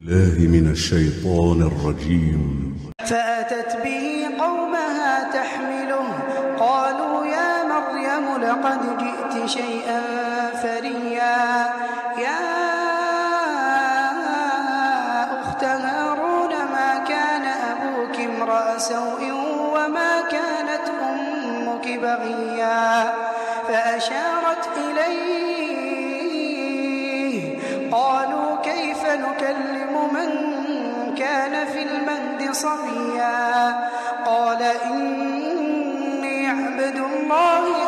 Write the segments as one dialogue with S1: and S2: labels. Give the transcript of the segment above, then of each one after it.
S1: بالله من الشيطان الرجيم.
S2: فأتت به قومها تحمله قالوا يا مريم لقد جئت شيئا فريا. يا أخت هارون ما كان أبوك امرأ سوء وما كانت أمك بغيا. فأشارت إليه. قالوا كيف نكلم كان في المهد صبيا. قال إني عبد الله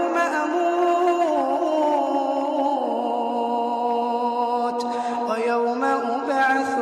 S2: يبعث